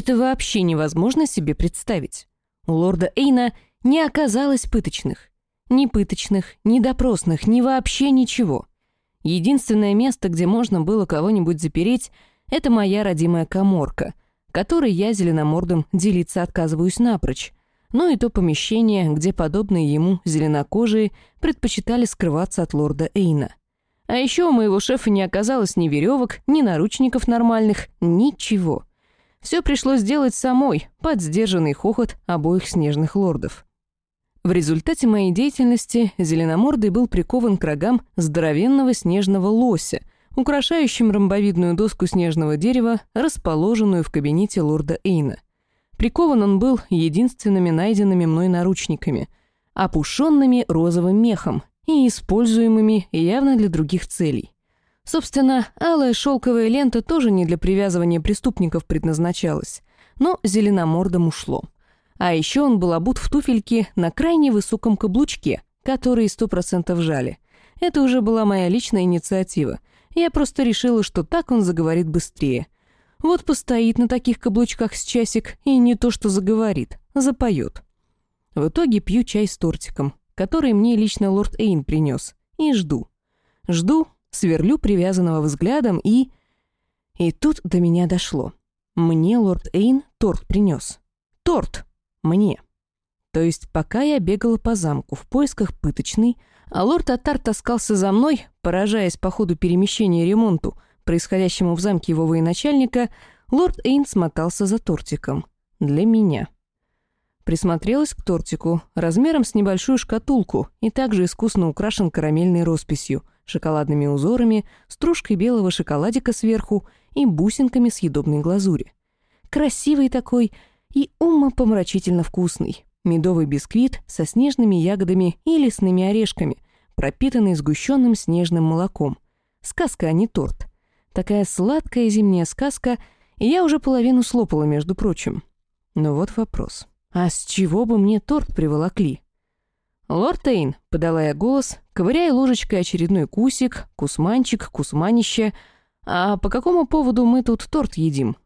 Это вообще невозможно себе представить. У лорда Эйна не оказалось пыточных. Ни пыточных, ни допросных, ни вообще ничего. Единственное место, где можно было кого-нибудь запереть, это моя родимая коморка, которой я зеленомордом делиться отказываюсь напрочь. Ну и то помещение, где подобные ему зеленокожие предпочитали скрываться от лорда Эйна. А еще у моего шефа не оказалось ни веревок, ни наручников нормальных, ничего. Все пришлось делать самой, под сдержанный хохот обоих снежных лордов. В результате моей деятельности Зеленомордый был прикован к рогам здоровенного снежного лося, украшающим ромбовидную доску снежного дерева, расположенную в кабинете лорда Эйна. Прикован он был единственными найденными мной наручниками, опушенными розовым мехом и используемыми явно для других целей. Собственно, алая шелковая лента тоже не для привязывания преступников предназначалась, но зеленомордом ушло — а еще он был обут в туфельки на крайне высоком каблучке, которые сто процентов жали. Это уже была моя личная инициатива. Я просто решила, что так он заговорит быстрее. Вот постоит на таких каблучках с часик и не то что заговорит, запоет. В итоге пью чай с тортиком, который мне лично лорд Эйн принес, и жду. Жду, сверлю привязанного взглядом и... И тут до меня дошло. Мне лорд Эйн торт принес. Торт! Мне. То есть пока я бегала по замку в поисках пыточной, а лорд Атар таскался за мной, поражаясь по ходу перемещения и ремонту, происходящему в замке его военачальника, лорд Эйн смотался за тортиком. Для меня. Присмотрелась к тортику, размером с небольшую шкатулку и также искусно украшен карамельной росписью, шоколадными узорами, стружкой белого шоколадика сверху и бусинками съедобной глазури. Красивый такой — и умопомрачительно вкусный. Медовый бисквит со снежными ягодами и лесными орешками, пропитанный сгущенным снежным молоком. Сказка, а не торт. Такая сладкая зимняя сказка, и я уже половину слопала, между прочим. Но вот вопрос. А с чего бы мне торт приволокли? «Лорд Тейн», — подала я голос, ковыряя ложечкой очередной кусик, кусманчик, кусманище. «А по какому поводу мы тут торт едим?»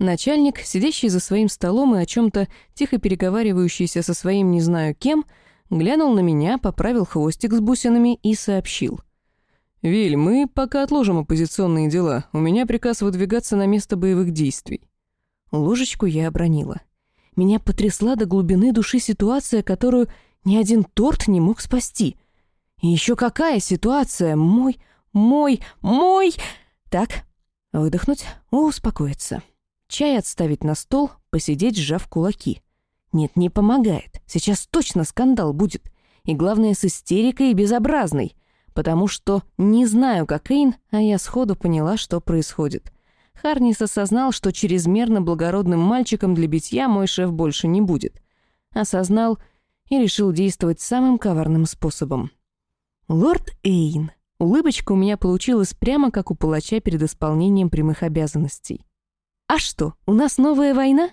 Начальник, сидящий за своим столом и о чем-то тихо переговаривающийся со своим не знаю кем, глянул на меня, поправил хвостик с бусинами и сообщил. «Виль, мы пока отложим оппозиционные дела. У меня приказ выдвигаться на место боевых действий». Ложечку я обронила. Меня потрясла до глубины души ситуация, которую ни один торт не мог спасти. И еще какая ситуация? Мой, мой, мой... Так, выдохнуть, успокоиться. Чай отставить на стол, посидеть, сжав кулаки. Нет, не помогает. Сейчас точно скандал будет. И главное, с истерикой и безобразной. Потому что не знаю, как Эйн, а я сходу поняла, что происходит. Харнис осознал, что чрезмерно благородным мальчиком для битья мой шеф больше не будет. Осознал и решил действовать самым коварным способом. «Лорд Эйн». Улыбочка у меня получилась прямо как у палача перед исполнением прямых обязанностей. «А что, у нас новая война?»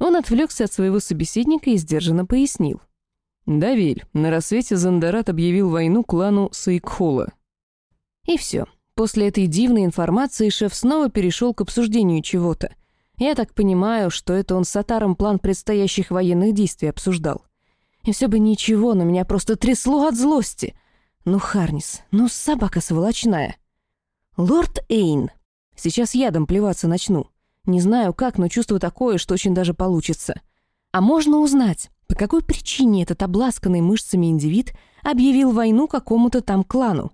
Он отвлекся от своего собеседника и сдержанно пояснил. «Давиль, на рассвете Зандарат объявил войну клану Саикхола». И все. После этой дивной информации шеф снова перешел к обсуждению чего-то. Я так понимаю, что это он с Сатаром план предстоящих военных действий обсуждал. И все бы ничего, но меня просто трясло от злости. Ну, Харнис, ну собака сволочная. Лорд Эйн. Сейчас ядом плеваться начну. Не знаю как, но чувствую такое, что очень даже получится. А можно узнать, по какой причине этот обласканный мышцами индивид объявил войну какому-то там клану?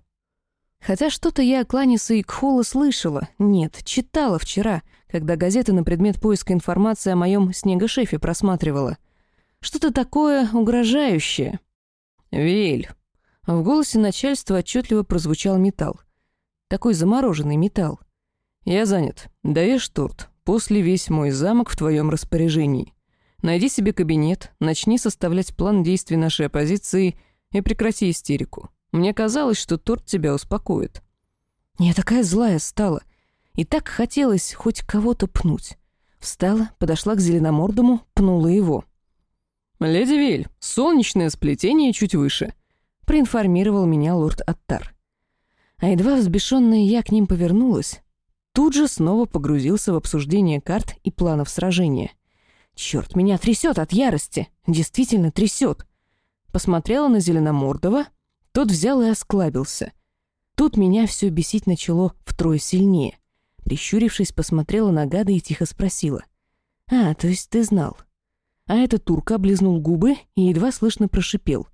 Хотя что-то я о клане Саикхола слышала. Нет, читала вчера, когда газеты на предмет поиска информации о моем снегошефе просматривала. Что-то такое угрожающее. «Виль!» В голосе начальства отчетливо прозвучал металл. Такой замороженный металл. «Я занят. Даешь торт. После весь мой замок в твоем распоряжении. Найди себе кабинет, начни составлять план действий нашей оппозиции и прекрати истерику. Мне казалось, что торт тебя успокоит». Я такая злая стала. И так хотелось хоть кого-то пнуть. Встала, подошла к зеленомордому, пнула его. «Леди Виль, солнечное сплетение чуть выше», — проинформировал меня лорд Аттар. А едва взбешенная я к ним повернулась, тут же снова погрузился в обсуждение карт и планов сражения. Черт, меня трясет от ярости. Действительно трясет. Посмотрела на Зеленомордова. Тот взял и осклабился. Тут меня все бесить начало втрое сильнее. Прищурившись, посмотрела на гада и тихо спросила. «А, то есть ты знал?» А этот турк облизнул губы и едва слышно прошипел.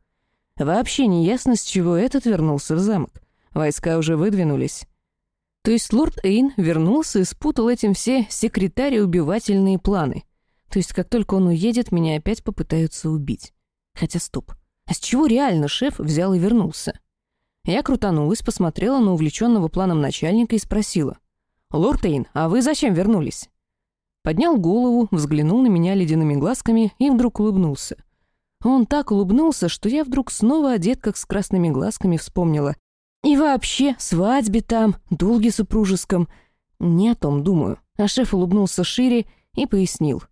«Вообще не ясно, с чего этот вернулся в замок. Войска уже выдвинулись». То есть лорд Эйн вернулся и спутал этим все секретари убивательные планы. То есть как только он уедет, меня опять попытаются убить. Хотя стоп. А с чего реально шеф взял и вернулся? Я крутанулась, посмотрела на увлеченного планом начальника и спросила. «Лорд Эйн, а вы зачем вернулись?» Поднял голову, взглянул на меня ледяными глазками и вдруг улыбнулся. Он так улыбнулся, что я вдруг снова одет, как с красными глазками, вспомнила. И вообще, свадьбе там, долге супружеском. Не о том думаю. А шеф улыбнулся шире и пояснил.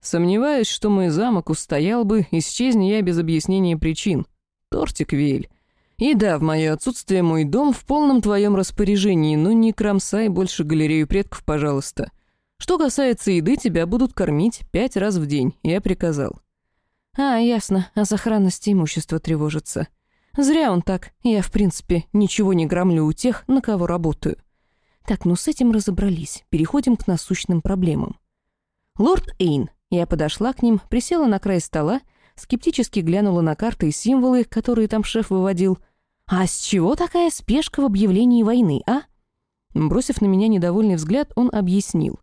«Сомневаюсь, что мой замок устоял бы, исчезни я без объяснения причин. Тортик Вейль. И да, в мое отсутствие мой дом в полном твоем распоряжении, но не кромсай больше галерею предков, пожалуйста. Что касается еды, тебя будут кормить пять раз в день, я приказал». «А, ясно, о сохранности имущества тревожится». Зря он так. Я, в принципе, ничего не громлю у тех, на кого работаю. Так, ну с этим разобрались. Переходим к насущным проблемам. Лорд Эйн. Я подошла к ним, присела на край стола, скептически глянула на карты и символы, которые там шеф выводил. А с чего такая спешка в объявлении войны, а? Бросив на меня недовольный взгляд, он объяснил.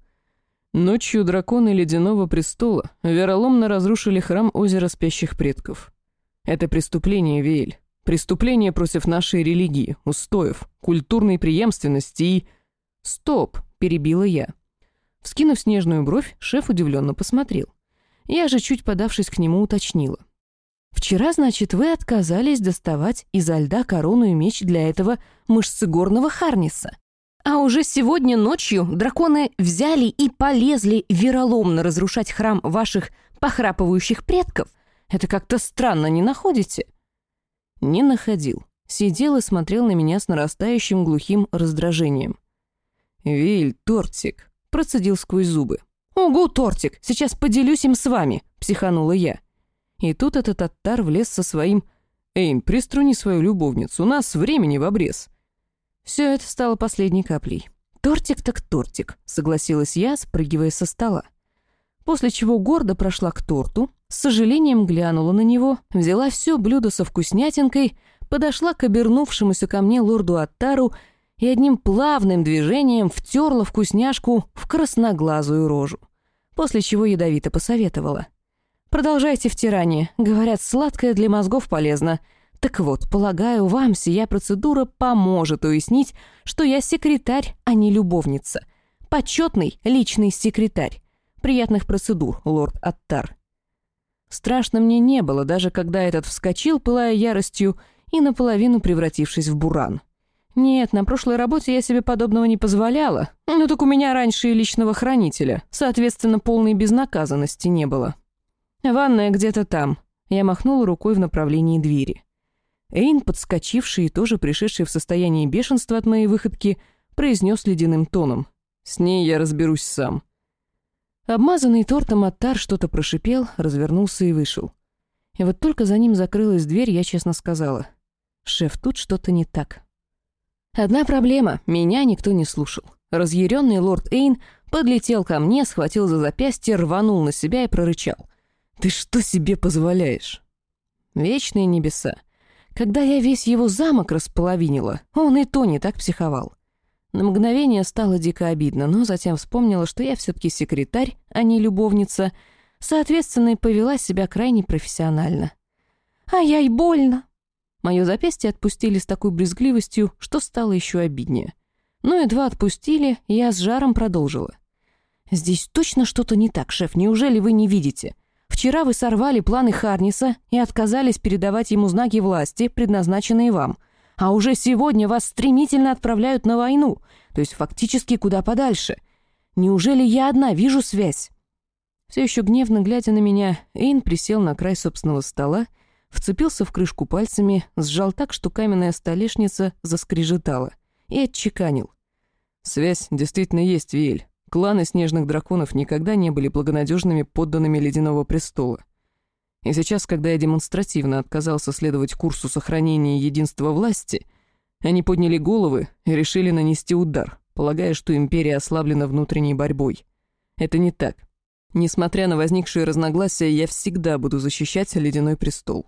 Ночью драконы Ледяного престола вероломно разрушили храм озера спящих предков. Это преступление, Вейль. Преступление против нашей религии, устоев, культурной преемственности и... «Стоп!» — перебила я. Вскинув снежную бровь, шеф удивленно посмотрел. Я же, чуть подавшись к нему, уточнила. «Вчера, значит, вы отказались доставать изо льда корону и меч для этого мышцегорного Харниса. А уже сегодня ночью драконы взяли и полезли вероломно разрушать храм ваших похрапывающих предков. Это как-то странно, не находите?» Не находил. Сидел и смотрел на меня с нарастающим глухим раздражением. «Виль, тортик!» — процедил сквозь зубы. «Ого, тортик! Сейчас поделюсь им с вами!» — психанула я. И тут этот оттар влез со своим «Эйн, приструни свою любовницу, у нас времени в обрез». Все это стало последней каплей. «Тортик так тортик», — согласилась я, спрыгивая со стола. После чего гордо прошла к торту, с сожалением глянула на него, взяла все блюдо со вкуснятинкой, подошла к обернувшемуся ко мне лорду Аттару и одним плавным движением втерла вкусняшку в красноглазую рожу. После чего ядовито посоветовала. «Продолжайте втирание. Говорят, сладкое для мозгов полезно. Так вот, полагаю, вам сия процедура поможет уяснить, что я секретарь, а не любовница. Почетный личный секретарь. Приятных процедур, лорд Аттар». Страшно мне не было, даже когда этот вскочил, пылая яростью, и наполовину превратившись в буран. Нет, на прошлой работе я себе подобного не позволяла, но так у меня раньше и личного хранителя, соответственно, полной безнаказанности не было. «Ванная где-то там», — я махнула рукой в направлении двери. Эйн, подскочивший и тоже пришедший в состояние бешенства от моей выходки, произнес ледяным тоном. «С ней я разберусь сам». Обмазанный тортом Аттар что-то прошипел, развернулся и вышел. И вот только за ним закрылась дверь, я честно сказала. «Шеф, тут что-то не так». Одна проблема — меня никто не слушал. Разъяренный лорд Эйн подлетел ко мне, схватил за запястье, рванул на себя и прорычал. «Ты что себе позволяешь?» Вечные небеса. Когда я весь его замок располовинила, он и то не так психовал. На мгновение стало дико обидно, но затем вспомнила, что я все-таки секретарь, а не любовница, соответственно, и повела себя крайне профессионально. «Ай-яй, больно!» Мое запястье отпустили с такой брезгливостью, что стало еще обиднее. Но едва отпустили, я с жаром продолжила. «Здесь точно что-то не так, шеф, неужели вы не видите? Вчера вы сорвали планы Харниса и отказались передавать ему знаки власти, предназначенные вам а уже сегодня вас стремительно отправляют на войну, то есть фактически куда подальше. Неужели я одна вижу связь?» Все еще гневно глядя на меня, Эйн присел на край собственного стола, вцепился в крышку пальцами, сжал так, что каменная столешница заскрежетала, и отчеканил. Связь действительно есть, Виэль. Кланы снежных драконов никогда не были благонадежными подданными Ледяного престола. И сейчас, когда я демонстративно отказался следовать курсу сохранения единства власти, они подняли головы и решили нанести удар, полагая, что империя ослаблена внутренней борьбой. Это не так. Несмотря на возникшие разногласия, я всегда буду защищать Ледяной престол.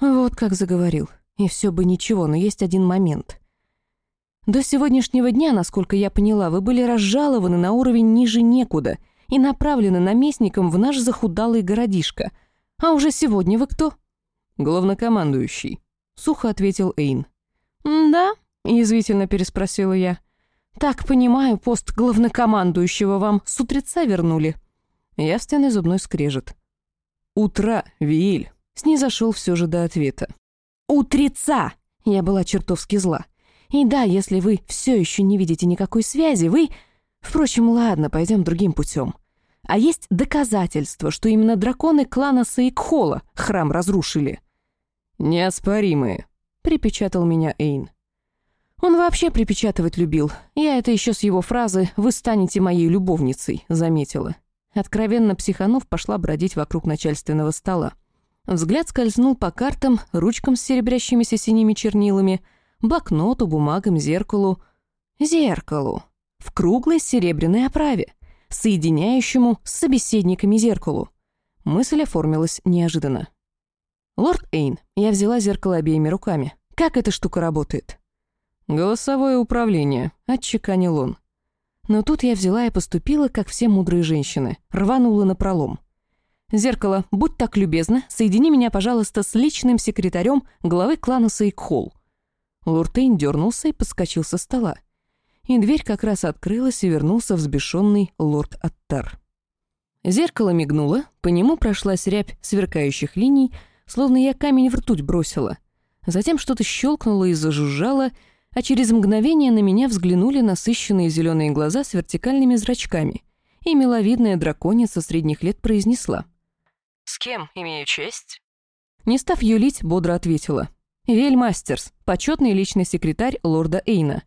Вот как заговорил. И все бы ничего, но есть один момент. До сегодняшнего дня, насколько я поняла, вы были разжалованы на уровень ниже некуда и направлены наместником в наш захудалый городишко. А уже сегодня вы кто? Главнокомандующий, сухо ответил Эйн. «Да?» — язвительно переспросила я. «Так понимаю, пост главнокомандующего вам с утреца вернули?» Явственный зубной скрежет. «Утра, Вииль!» — снизошел все же до ответа. «Утреца!» — я была чертовски зла. «И да, если вы все еще не видите никакой связи, вы...» Впрочем, ладно, пойдем другим путем. А есть доказательства, что именно драконы клана Саикхола храм разрушили. «Неоспоримые», — припечатал меня Эйн. Он вообще припечатывать любил. Я это еще с его фразы «Вы станете моей любовницей» заметила. Откровенно психанув, пошла бродить вокруг начальственного стола. Взгляд скользнул по картам, ручкам с серебрящимися синими чернилами, блокноту, бумагам, зеркалу. Зеркалу. В круглой серебряной оправе, соединяющему с собеседниками зеркалу. Мысль оформилась неожиданно. «Лорд Эйн, я взяла зеркало обеими руками. Как эта штука работает?» «Голосовое управление», — отчеканил он. Но тут я взяла и поступила, как все мудрые женщины, рванула на пролом. «Зеркало, будь так любезна, соедини меня, пожалуйста, с личным секретарем главы клана Сейкхол». Луртейн дернулся и подскочил со стола. И дверь как раз открылась, и вернулся взбешенный лорд Аттар. Зеркало мигнуло, по нему прошлась рябь сверкающих линий, словно я камень в ртуть бросила. Затем что-то щелкнуло и зажужжало, а через мгновение на меня взглянули насыщенные зеленые глаза с вертикальными зрачками, и миловидная драконица средних лет произнесла. «С кем имею честь?» Не став юлить, бодро ответила. «Вель Мастерс, почетный личный секретарь лорда Эйна».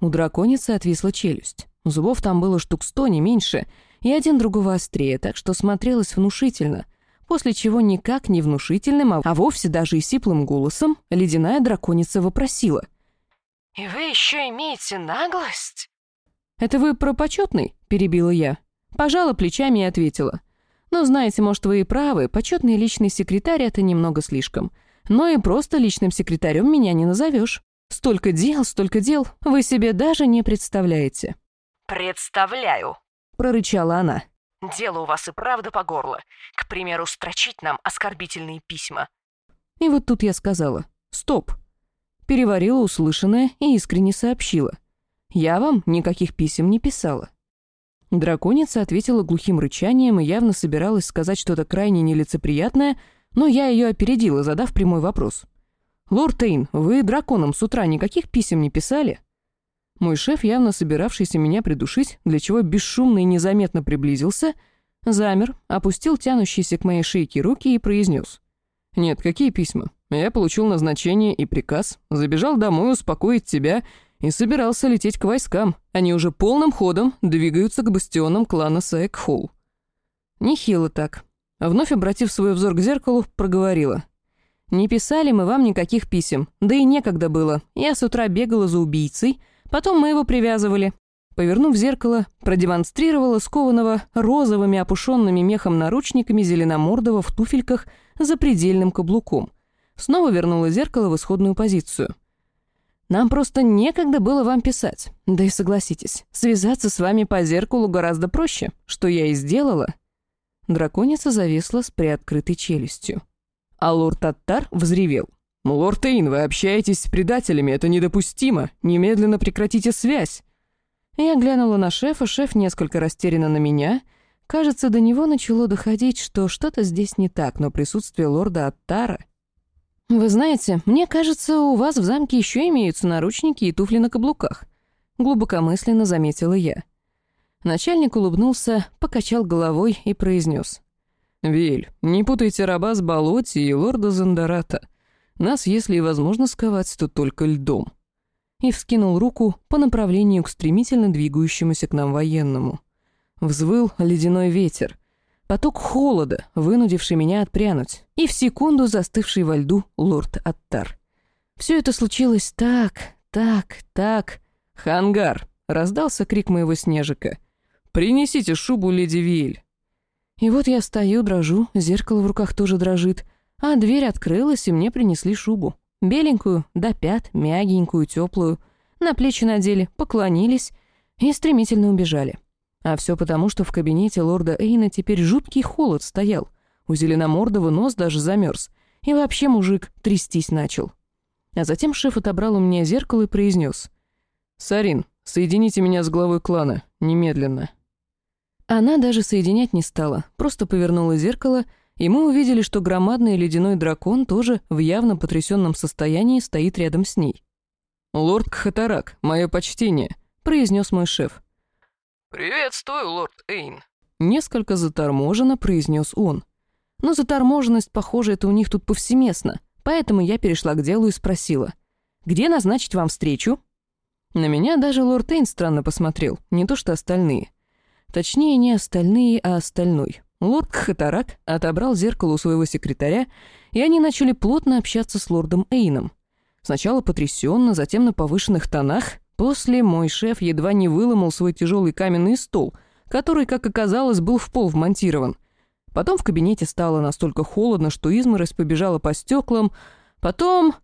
У драконицы отвисла челюсть. Зубов там было штук сто, не меньше, и один другого острее, так что смотрелось внушительно, после чего никак не внушительным, а вовсе даже и сиплым голосом ледяная драконица вопросила. «И вы еще имеете наглость?» «Это вы про почетный?» — перебила я. Пожала плечами и ответила. «Ну, знаете, может, вы и правы, почетный личный секретарь — это немного слишком. Но и просто личным секретарем меня не назовешь. Столько дел, столько дел, вы себе даже не представляете». «Представляю», — прорычала она. «Дело у вас и правда по горло. К примеру, строчить нам оскорбительные письма». И вот тут я сказала «Стоп, переварила услышанное и искренне сообщила. «Я вам никаких писем не писала». Драконица ответила глухим рычанием и явно собиралась сказать что-то крайне нелицеприятное, но я ее опередила, задав прямой вопрос. «Лорд Тейн, вы драконам с утра никаких писем не писали?» Мой шеф, явно собиравшийся меня придушить, для чего бесшумно и незаметно приблизился, замер, опустил тянущиеся к моей шейке руки и произнес. «Нет, какие письма? Я получил назначение и приказ, забежал домой успокоить тебя и собирался лететь к войскам. Они уже полным ходом двигаются к бастионам клана Саэкхол. Нехило так. Вновь обратив свой взор к зеркалу, проговорила. «Не писали мы вам никаких писем, да и некогда было. Я с утра бегала за убийцей, потом мы его привязывали». Повернув зеркало, продемонстрировала скованного розовыми опушенными мехом наручниками зеленомордого в туфельках за предельным каблуком – снова вернула зеркало в исходную позицию. «Нам просто некогда было вам писать. Да и согласитесь, связаться с вами по зеркалу гораздо проще, что я и сделала». Драконица зависла с приоткрытой челюстью. А лорд Аттар взревел. «Лорд Эйн, вы общаетесь с предателями, это недопустимо. Немедленно прекратите связь». Я глянула на шефа, шеф несколько растерянно на меня. Кажется, до него начало доходить, что что-то здесь не так, но присутствие лорда Аттара «Вы знаете, мне кажется, у вас в замке еще имеются наручники и туфли на каблуках», — глубокомысленно заметила я. Начальник улыбнулся, покачал головой и произнес. «Виль, не путайте раба с Болоти и лорда Зандарата. Нас, если и возможно сковать, то только льдом». и вскинул руку по направлению к стремительно двигающемуся к нам военному. Взвыл ледяной ветер. Поток холода, вынудивший меня отпрянуть, и в секунду застывший во льду лорд Аттар. Все это случилось так, так, так. «Хангар!» — раздался крик моего снежика. «Принесите шубу, леди Виль!» И вот я стою, дрожу, зеркало в руках тоже дрожит, а дверь открылась, и мне принесли шубу. Беленькую, до пят, мягенькую, теплую. На плечи надели, поклонились и стремительно убежали. А все потому, что в кабинете лорда Эйна теперь жуткий холод стоял. У Зеленомордова нос даже замерз. И вообще мужик трястись начал. А затем шеф отобрал у меня зеркало и произнес. «Сарин, соедините меня с главой клана. Немедленно». Она даже соединять не стала, просто повернула зеркало, и мы увидели, что громадный ледяной дракон тоже в явно потрясенном состоянии стоит рядом с ней. «Лорд Кхатарак, мое почтение», — произнес мой шеф. «Приветствую, лорд Эйн», — несколько заторможенно произнес он. Но заторможенность, похоже, это у них тут повсеместно, поэтому я перешла к делу и спросила. «Где назначить вам встречу?» На меня даже лорд Эйн странно посмотрел, не то что остальные. Точнее, не остальные, а остальной. Лорд Хатарак отобрал зеркало у своего секретаря, и они начали плотно общаться с лордом Эйном. Сначала потрясенно, затем на повышенных тонах. После мой шеф едва не выломал свой тяжелый каменный стол, который, как оказалось, был в пол вмонтирован. Потом в кабинете стало настолько холодно, что изморозь побежала по стеклам. Потом...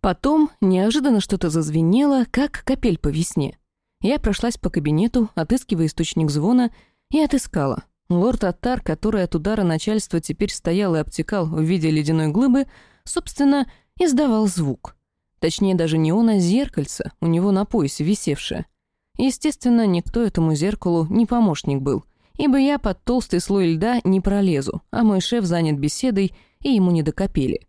Потом неожиданно что-то зазвенело, как капель по весне. Я прошлась по кабинету, отыскивая источник звона, и отыскала. Лорд Аттар, который от удара начальства теперь стоял и обтекал в виде ледяной глыбы, собственно, издавал звук. Точнее, даже не он, а зеркальце, у него на поясе висевшее. Естественно, никто этому зеркалу не помощник был, ибо я под толстый слой льда не пролезу, а мой шеф занят беседой, и ему не докопили.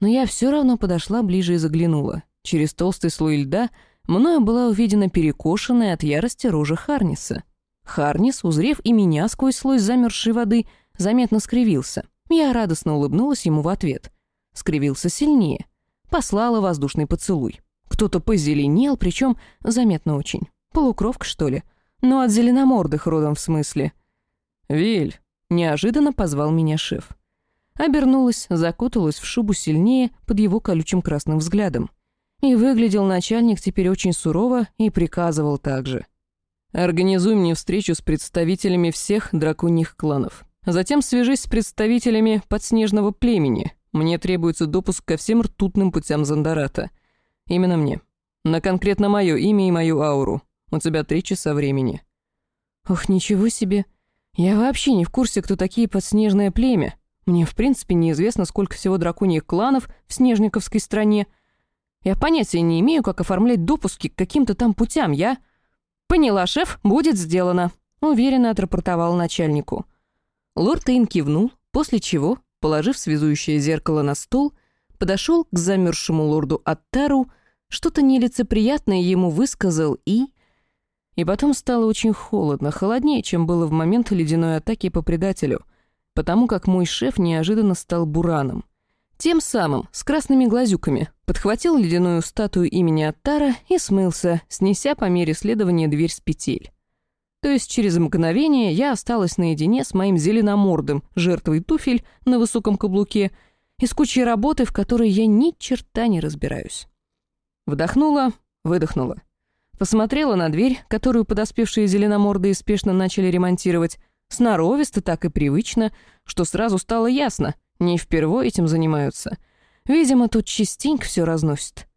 Но я все равно подошла ближе и заглянула. Через толстый слой льда — мною была увидена перекошенная от ярости рожа Харниса. Харнис, узрев и меня сквозь слой замерзшей воды, заметно скривился. Я радостно улыбнулась ему в ответ. Скривился сильнее. Послала воздушный поцелуй. Кто-то позеленел, причем заметно очень. Полукровка, что ли? Ну, от зеленомордых родом в смысле. «Виль!» — неожиданно позвал меня шеф. Обернулась, закуталась в шубу сильнее под его колючим красным взглядом. И выглядел начальник теперь очень сурово и приказывал также. «Организуй мне встречу с представителями всех драконьих кланов. Затем свяжись с представителями подснежного племени. Мне требуется допуск ко всем ртутным путям Зандарата. Именно мне. На конкретно мое имя и мою ауру. У тебя три часа времени». «Ох, ничего себе. Я вообще не в курсе, кто такие подснежное племя. Мне, в принципе, неизвестно, сколько всего драконьих кланов в Снежниковской стране, я понятия не имею, как оформлять допуски к каким-то там путям. Я...» «Поняла, шеф, будет сделано», — уверенно отрапортовал начальнику. Лорд Эйн кивнул, после чего, положив связующее зеркало на стол, подошел к замерзшему лорду Аттару, что-то нелицеприятное ему высказал и... И потом стало очень холодно, холоднее, чем было в момент ледяной атаки по предателю, потому как мой шеф неожиданно стал бураном. Тем самым, с красными глазюками, подхватил ледяную статую имени Аттара и смылся, снеся по мере следования дверь с петель. То есть через мгновение я осталась наедине с моим зеленомордым, жертвой туфель на высоком каблуке и с кучей работы, в которой я ни черта не разбираюсь. Вдохнула, выдохнула. Посмотрела на дверь, которую подоспевшие зеленомордые спешно начали ремонтировать, сноровисто так и привычно, что сразу стало ясно, не впервые этим занимаются. Видимо, тут частенько все разносит.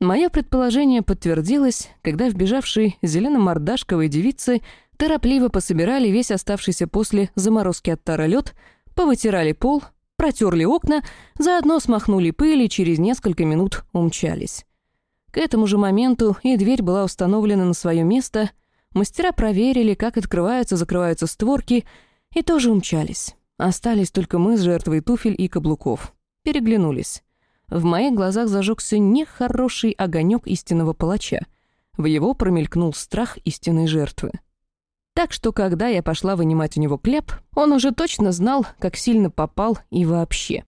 Мое предположение подтвердилось, когда вбежавшие зелено-мордашковые девицы торопливо пособирали весь оставшийся после заморозки от тара лед, повытирали пол, протерли окна, заодно смахнули пыль и через несколько минут умчались. К этому же моменту и дверь была установлена на свое место, мастера проверили, как открываются-закрываются створки, и тоже умчались. Остались только мы с жертвой туфель и каблуков. Переглянулись. В моих глазах зажегся нехороший огонек истинного палача. В его промелькнул страх истинной жертвы. Так что, когда я пошла вынимать у него кляп, он уже точно знал, как сильно попал и вообще.